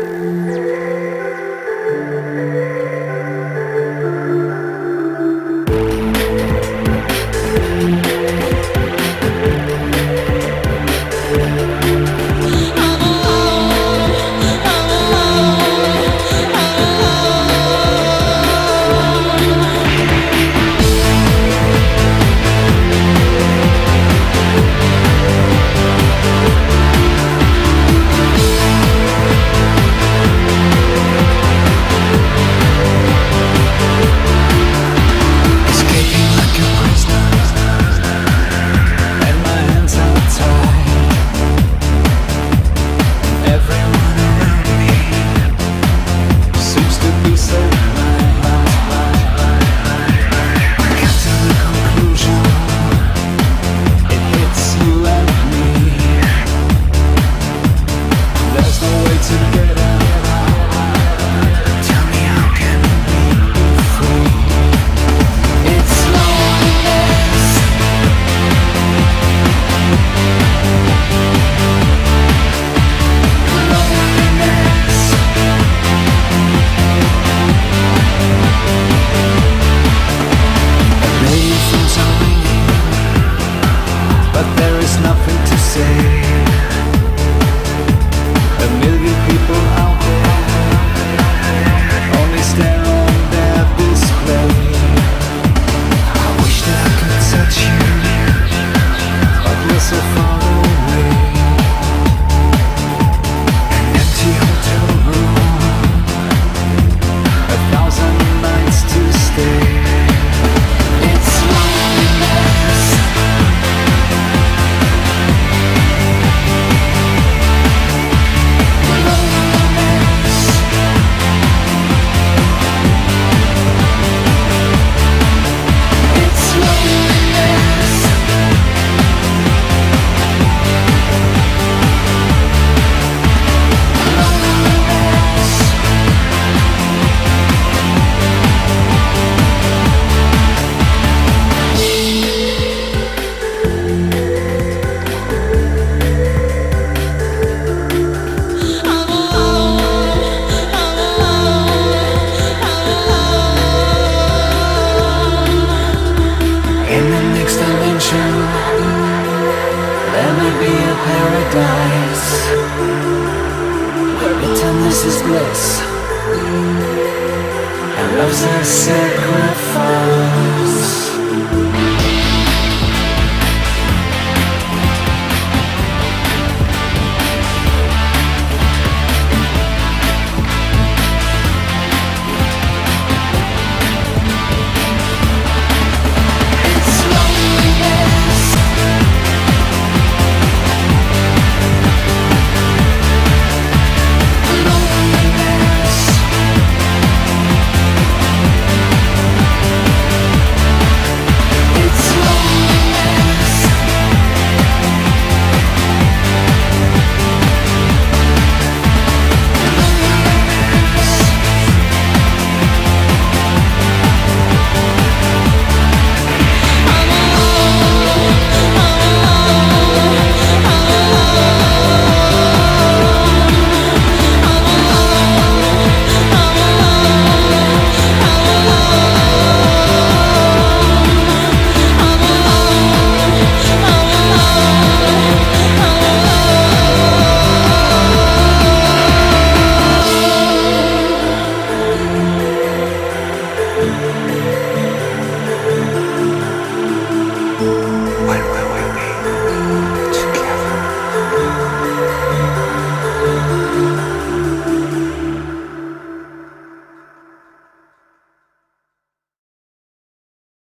Música dimension There might be a paradise We pretend this is bliss. And love's a sacrifice